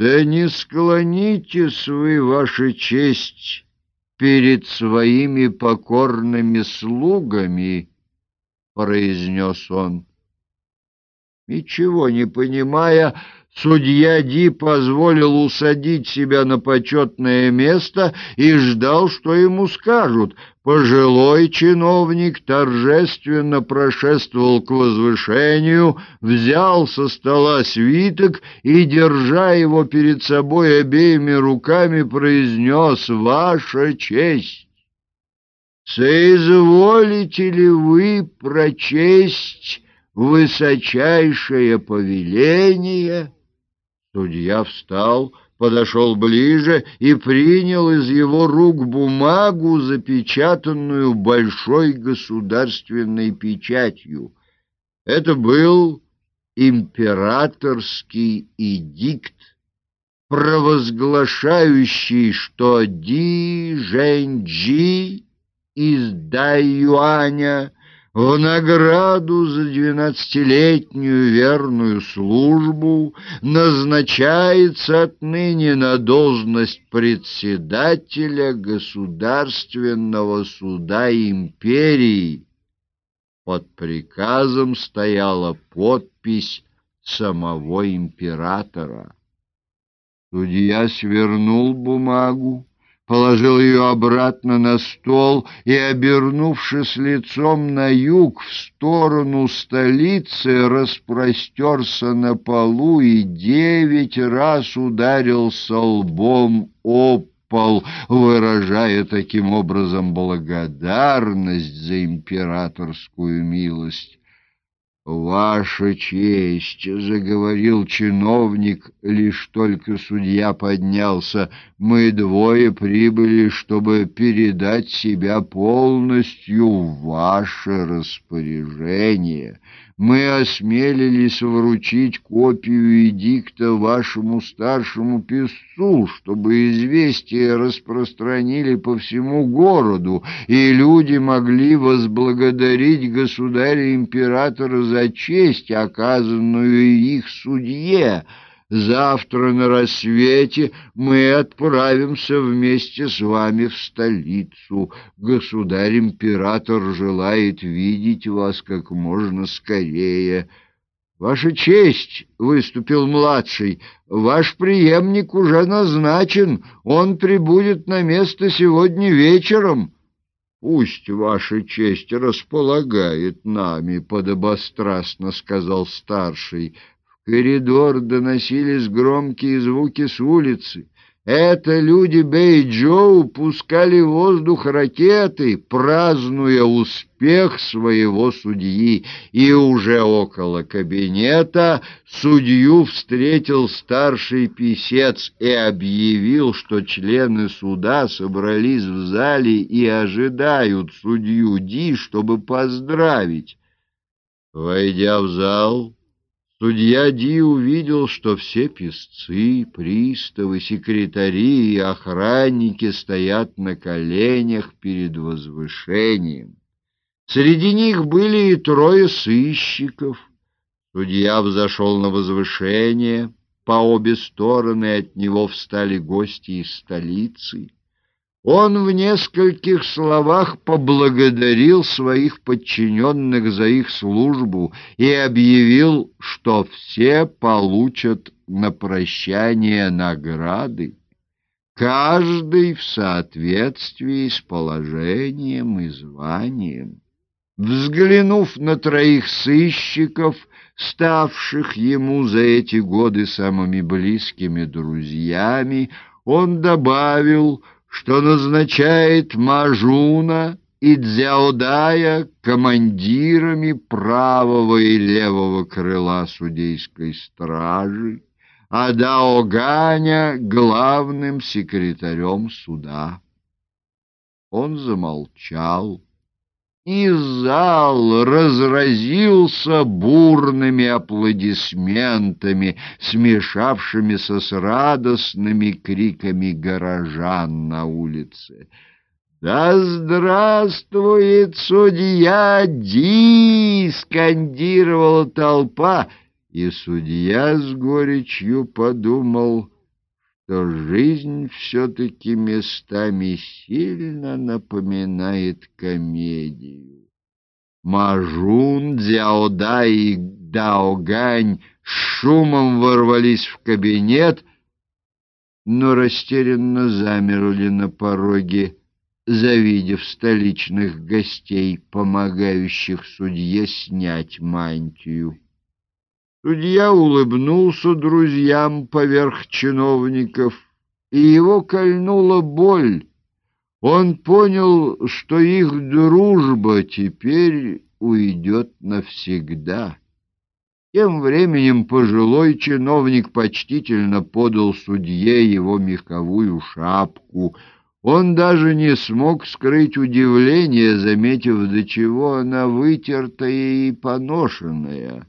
Да не склонитесь вы, ваша честь, перед своими покорными слугами, — произнес он. Ничего не понимая, Судья Ди позволил усадить себя на почетное место и ждал, что ему скажут. Пожилой чиновник торжественно прошествовал к возвышению, взял со стола свиток и, держа его перед собой обеими руками, произнес «Ваша честь». «Соизволите ли вы прочесть высочайшее повеление?» Судья встал, подошел ближе и принял из его рук бумагу, запечатанную большой государственной печатью. Это был императорский эдикт, провозглашающий, что Ди Жэньджи из Дайюаня в награду за двенадцатилетнюю верную службу назначается отныне на должность председателя Государственного суда империи. Под приказом стояла подпись самого императора. Судья свернул бумагу положил ее обратно на стол и, обернувшись лицом на юг в сторону столицы, распростерся на полу и девять раз ударился лбом об пол, выражая таким образом благодарность за императорскую милость. «Ваша честь!» — заговорил чиновник, лишь только судья поднялся. «Мы двое прибыли, чтобы передать себя полностью в ваше распоряжение» мы осмелились вручить копию эдикта вашему старшему писцу, чтобы известие распространили по всему городу, и люди могли возблагодарить государя-императора за честь, оказанную их судье». Завтра на рассвете мы отправимся вместе с вами в столицу. Государь-император желает видеть вас как можно скорее. Ваша честь, — выступил младший, — ваш преемник уже назначен, он прибудет на место сегодня вечером. «Пусть ваша честь располагает нами», — подобострастно сказал старший коридор доносились громкие звуки с улицы. Это люди Бэйджоу пускали в воздух ракеты, празднуя успех своего судьи. И уже около кабинета судью встретил старший писец и объявил, что члены суда собрались в зале и ожидают судью Ди, чтобы поздравить. Войдя в зал... Судья Ди увидел, что все писцы, приставы, секретари и охранники стоят на коленях перед возвышением. Среди них были и трое сыщиков. Судья взошел на возвышение, по обе стороны от него встали гости из столицы. Он в нескольких словах поблагодарил своих подчиненных за их службу и объявил, что все получат на прощание награды, каждый в соответствии с положением и званием. Взглянув на троих сыщиков, ставших ему за эти годы самыми близкими друзьями, он добавил, что назначает Мажуна и Дзяодая командирами правого и левого крыла судейской стражи, а Даоганя главным секретарем суда. Он замолчал и зал разразился бурными аплодисментами, смешавшимися с радостными криками горожан на улице. «Да здравствует судья Ди!» — скандировала толпа, и судья с горечью подумал, что жизнь все-таки местами сильно напоминает комедию. Мажун, Дзяода и Даогань шумом ворвались в кабинет, но растерянно замерли на пороге, завидев столичных гостей, помогающих судье снять мантию. Судья улыбнулся друзьям поверх чиновников, и его кольнула боль. Он понял, что их дружба теперь уйдет навсегда. Тем временем пожилой чиновник почтительно подал судье его меховую шапку. Он даже не смог скрыть удивление, заметив, до чего она вытертая и поношенная.